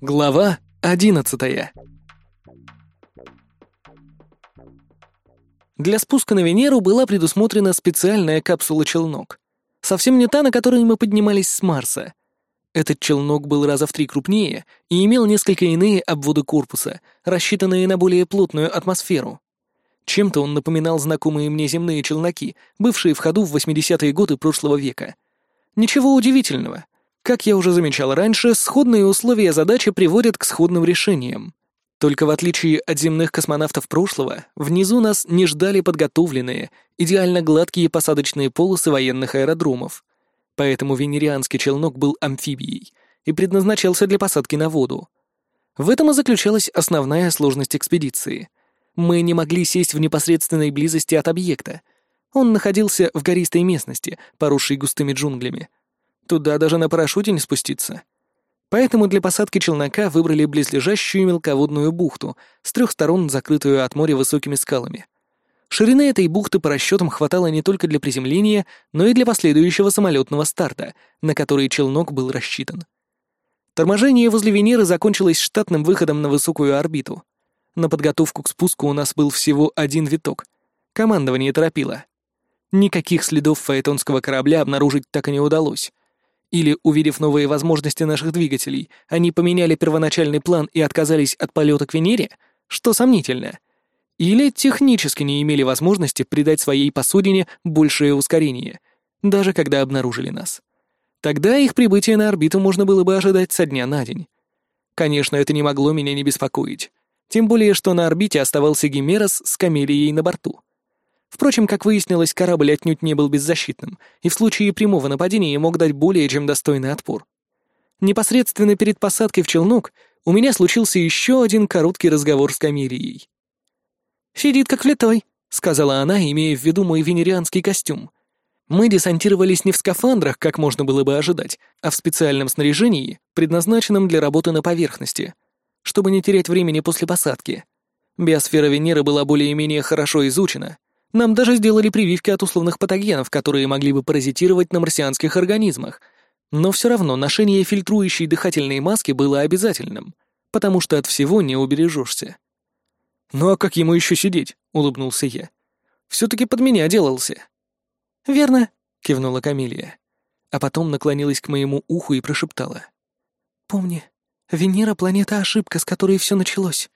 Глава одиннадцатая Для спуска на Венеру была предусмотрена специальная капсула-челнок. Совсем не та, на которой мы поднимались с Марса. Этот челнок был раза в три крупнее и имел несколько иные обводы корпуса, рассчитанные на более плотную атмосферу. Чем-то он напоминал знакомые мне земные челноки, бывшие в ходу в 80-е годы прошлого века. Ничего удивительного. Как я уже замечал раньше, сходные условия задачи приводят к сходным решениям. Только в отличие от земных космонавтов прошлого, внизу нас не ждали подготовленные, идеально гладкие посадочные полосы военных аэродромов. Поэтому венерианский челнок был амфибией и предназначался для посадки на воду. В этом и заключалась основная сложность экспедиции. Мы не могли сесть в непосредственной близости от объекта. Он находился в гористой местности, поросшей густыми джунглями. Туда даже на парашюте не спуститься. Поэтому для посадки челнока выбрали близлежащую мелководную бухту, с трех сторон закрытую от моря высокими скалами. Ширины этой бухты по расчетам хватало не только для приземления, но и для последующего самолетного старта, на который челнок был рассчитан. Торможение возле Венеры закончилось штатным выходом на высокую орбиту. На подготовку к спуску у нас был всего один виток. Командование торопило. Никаких следов фаэтонского корабля обнаружить так и не удалось. Или, увидев новые возможности наших двигателей, они поменяли первоначальный план и отказались от полета к Венере, что сомнительно. Или технически не имели возможности придать своей посудине большее ускорение, даже когда обнаружили нас. Тогда их прибытие на орбиту можно было бы ожидать со дня на день. Конечно, это не могло меня не беспокоить. Тем более, что на орбите оставался Гимерос с Камелией на борту. Впрочем, как выяснилось, корабль отнюдь не был беззащитным, и в случае прямого нападения мог дать более чем достойный отпор. Непосредственно перед посадкой в челнок у меня случился еще один короткий разговор с Камелией. «Сидит как влитой», — сказала она, имея в виду мой венерианский костюм. Мы десантировались не в скафандрах, как можно было бы ожидать, а в специальном снаряжении, предназначенном для работы на поверхности, чтобы не терять времени после посадки. Биосфера Венеры была более-менее хорошо изучена, нам даже сделали прививки от условных патогенов, которые могли бы паразитировать на марсианских организмах. Но все равно ношение фильтрующей дыхательной маски было обязательным, потому что от всего не убережешься. «Ну а как ему еще сидеть?» — улыбнулся я. «Все-таки под меня делался». «Верно», — кивнула Камилия. А потом наклонилась к моему уху и прошептала. «Помни, Венера — планета ошибка, с которой все началось.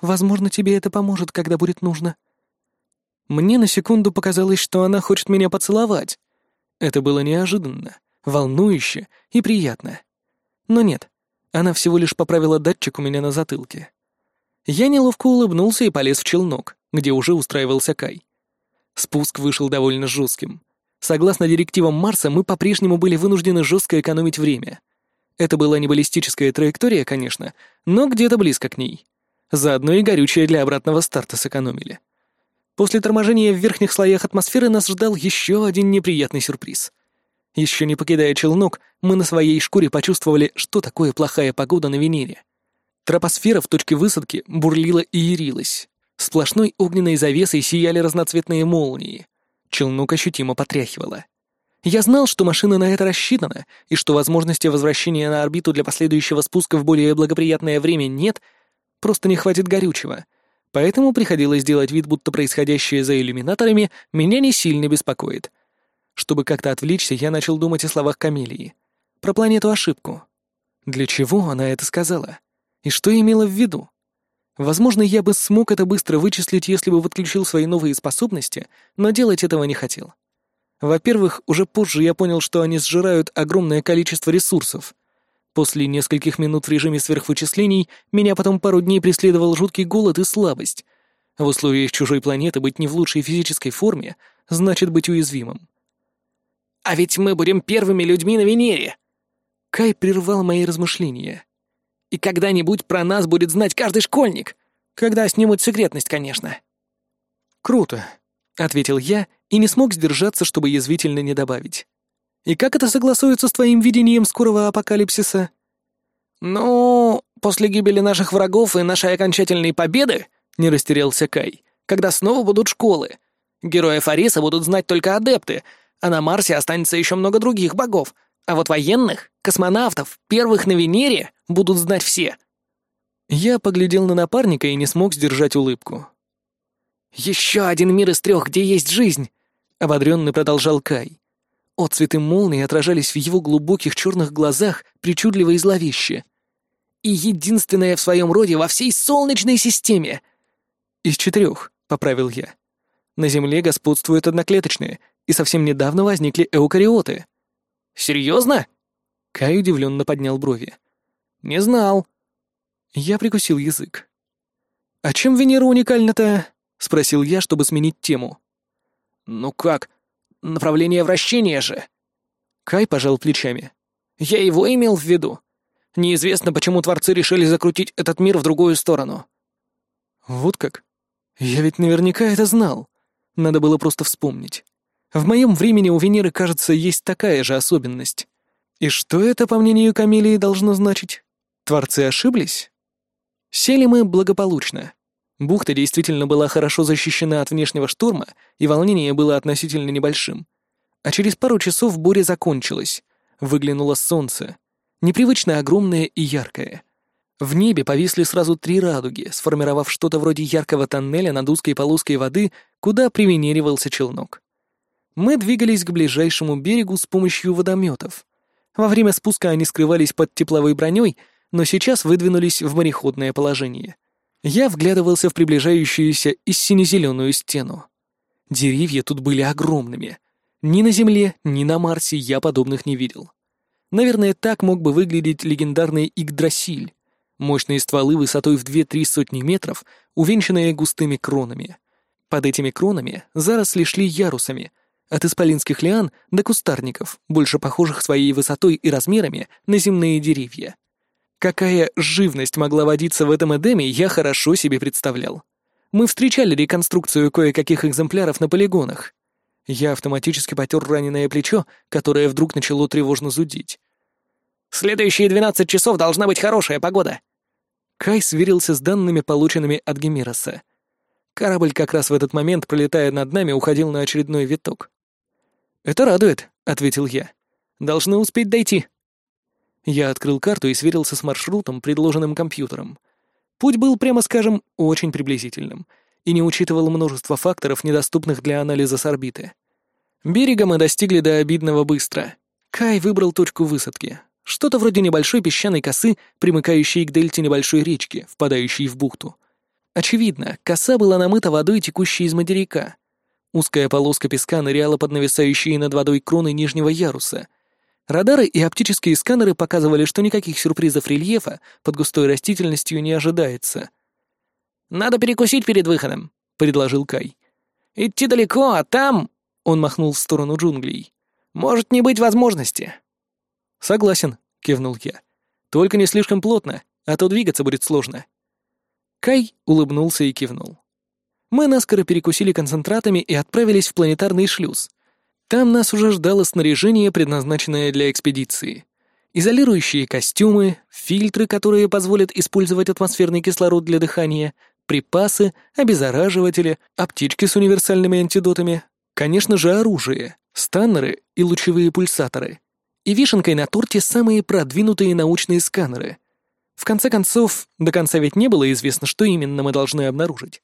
Возможно, тебе это поможет, когда будет нужно». Мне на секунду показалось, что она хочет меня поцеловать. Это было неожиданно, волнующе и приятно. Но нет, она всего лишь поправила датчик у меня на затылке. Я неловко улыбнулся и полез в челнок, где уже устраивался Кай. Спуск вышел довольно жестким. Согласно директивам Марса, мы по-прежнему были вынуждены жестко экономить время. Это была не баллистическая траектория, конечно, но где-то близко к ней. Заодно и горючее для обратного старта сэкономили. После торможения в верхних слоях атмосферы нас ждал еще один неприятный сюрприз. Еще не покидая челнок, мы на своей шкуре почувствовали, что такое плохая погода на Венере. Тропосфера в точке высадки бурлила и ярилась. Сплошной огненной завесой сияли разноцветные молнии. Челнок ощутимо потряхивало. Я знал, что машина на это рассчитана, и что возможности возвращения на орбиту для последующего спуска в более благоприятное время нет, просто не хватит горючего — поэтому приходилось делать вид, будто происходящее за иллюминаторами меня не сильно беспокоит. Чтобы как-то отвлечься, я начал думать о словах Камелии. Про планету-ошибку. Для чего она это сказала? И что имела в виду? Возможно, я бы смог это быстро вычислить, если бы подключил свои новые способности, но делать этого не хотел. Во-первых, уже позже я понял, что они сжирают огромное количество ресурсов, После нескольких минут в режиме сверхвычислений меня потом пару дней преследовал жуткий голод и слабость. В условиях чужой планеты быть не в лучшей физической форме значит быть уязвимым. «А ведь мы будем первыми людьми на Венере!» Кай прервал мои размышления. «И когда-нибудь про нас будет знать каждый школьник. Когда снимут секретность, конечно». «Круто», — ответил я и не смог сдержаться, чтобы язвительно не добавить. И как это согласуется с твоим видением скорого апокалипсиса? Ну, после гибели наших врагов и нашей окончательной победы, не растерялся Кай, когда снова будут школы. Героев Ариса будут знать только адепты, а на Марсе останется еще много других богов, а вот военных, космонавтов, первых на Венере, будут знать все». Я поглядел на напарника и не смог сдержать улыбку. «Еще один мир из трех, где есть жизнь!» — ободренный продолжал Кай. Отцветы молнии отражались в его глубоких черных глазах причудливо и зловеще. «И единственное в своем роде во всей Солнечной системе!» «Из четырех», — поправил я. «На Земле господствуют одноклеточные, и совсем недавно возникли эукариоты». «Серьезно?» Кай удивленно поднял брови. «Не знал». Я прикусил язык. «А чем Венера уникальна-то?» — спросил я, чтобы сменить тему. «Ну как? Направление вращения же!» Кай пожал плечами. «Я его имел в виду. Неизвестно, почему творцы решили закрутить этот мир в другую сторону». «Вот как? Я ведь наверняка это знал. Надо было просто вспомнить. В моем времени у Венеры, кажется, есть такая же особенность. И что это, по мнению Камелии, должно значить? Творцы ошиблись?» Сели мы благополучно. Бухта действительно была хорошо защищена от внешнего шторма, и волнение было относительно небольшим. А через пару часов буря закончилась. Выглянуло солнце. Непривычно огромное и яркое. В небе повисли сразу три радуги, сформировав что-то вроде яркого тоннеля над узкой полоской воды, куда приминеривался челнок. Мы двигались к ближайшему берегу с помощью водометов. Во время спуска они скрывались под тепловой броней, но сейчас выдвинулись в мореходное положение — я вглядывался в приближающуюся и сине-зеленую стену. Деревья тут были огромными. Ни на Земле, ни на Марсе я подобных не видел. Наверное, так мог бы выглядеть легендарный Игдрасиль. Мощные стволы высотой в 2-3 сотни метров, увенчанные густыми кронами. Под этими кронами заросли шли ярусами, от исполинских лиан до кустарников, больше похожих своей высотой и размерами на земные деревья. Какая живность могла водиться в этом Эдеме, я хорошо себе представлял. Мы встречали реконструкцию кое-каких экземпляров на полигонах. Я автоматически потер раненое плечо, которое вдруг начало тревожно зудить. «Следующие двенадцать часов должна быть хорошая погода!» Кай сверился с данными, полученными от Гемироса. Корабль как раз в этот момент, пролетая над нами, уходил на очередной виток. «Это радует», — ответил я. «Должны успеть дойти». Я открыл карту и сверился с маршрутом, предложенным компьютером. Путь был, прямо скажем, очень приблизительным и не учитывал множество факторов, недоступных для анализа с орбиты. Берега мы достигли до обидного быстро. Кай выбрал точку высадки. Что-то вроде небольшой песчаной косы, примыкающей к дельте небольшой речки, впадающей в бухту. Очевидно, коса была намыта водой, текущей из материка. Узкая полоска песка ныряла под нависающие над водой кроны нижнего яруса — Радары и оптические сканеры показывали, что никаких сюрпризов рельефа под густой растительностью не ожидается. «Надо перекусить перед выходом», — предложил Кай. «Идти далеко, а там...» — он махнул в сторону джунглей. «Может не быть возможности». «Согласен», — кивнул я. «Только не слишком плотно, а то двигаться будет сложно». Кай улыбнулся и кивнул. Мы наскоро перекусили концентратами и отправились в планетарный шлюз, там нас уже ждало снаряжение, предназначенное для экспедиции. Изолирующие костюмы, фильтры, которые позволят использовать атмосферный кислород для дыхания, припасы, обеззараживатели, аптечки с универсальными антидотами, конечно же, оружие, станнеры и лучевые пульсаторы. И вишенкой на торте самые продвинутые научные сканеры. В конце концов, до конца ведь не было известно, что именно мы должны обнаружить.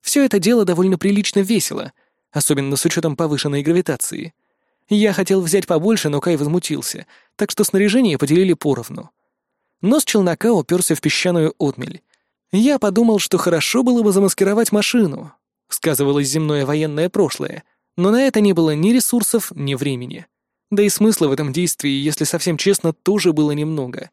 Все это дело довольно прилично весело, особенно с учетом повышенной гравитации. Я хотел взять побольше, но Кай возмутился, так что снаряжение поделили поровну. Нос челнока уперся в песчаную отмель. Я подумал, что хорошо было бы замаскировать машину. Сказывалось земное военное прошлое, но на это не было ни ресурсов, ни времени. Да и смысла в этом действии, если совсем честно, тоже было немного.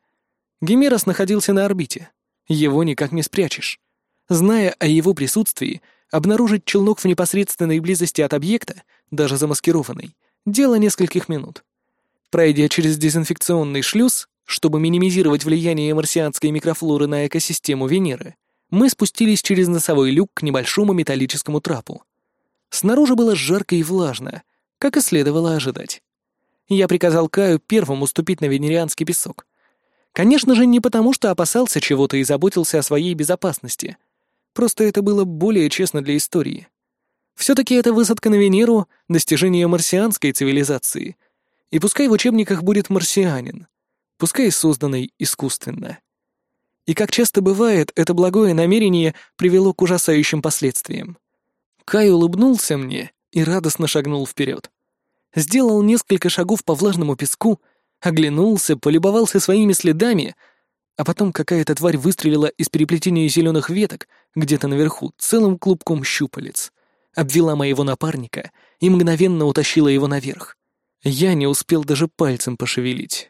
Гемерос находился на орбите. Его никак не спрячешь. Зная о его присутствии, Обнаружить челнок в непосредственной близости от объекта, даже замаскированный, дело нескольких минут. Пройдя через дезинфекционный шлюз, чтобы минимизировать влияние марсианской микрофлоры на экосистему Венеры, мы спустились через носовой люк к небольшому металлическому трапу. Снаружи было жарко и влажно, как и следовало ожидать. Я приказал Каю первым уступить на венерианский песок. Конечно же, не потому, что опасался чего-то и заботился о своей безопасности — Просто это было более честно для истории. Все-таки это высадка на Венеру — достижение марсианской цивилизации. И пускай в учебниках будет марсианин. пускай созданной искусственно. И как часто бывает, это благое намерение привело к ужасающим последствиям. Кай улыбнулся мне и радостно шагнул вперед. Сделал несколько шагов по влажному песку, оглянулся, полюбовался своими следами, а потом какая-то тварь выстрелила из переплетения зеленых веток где-то наверху целым клубком щупалец, обвела моего напарника и мгновенно утащила его наверх. Я не успел даже пальцем пошевелить.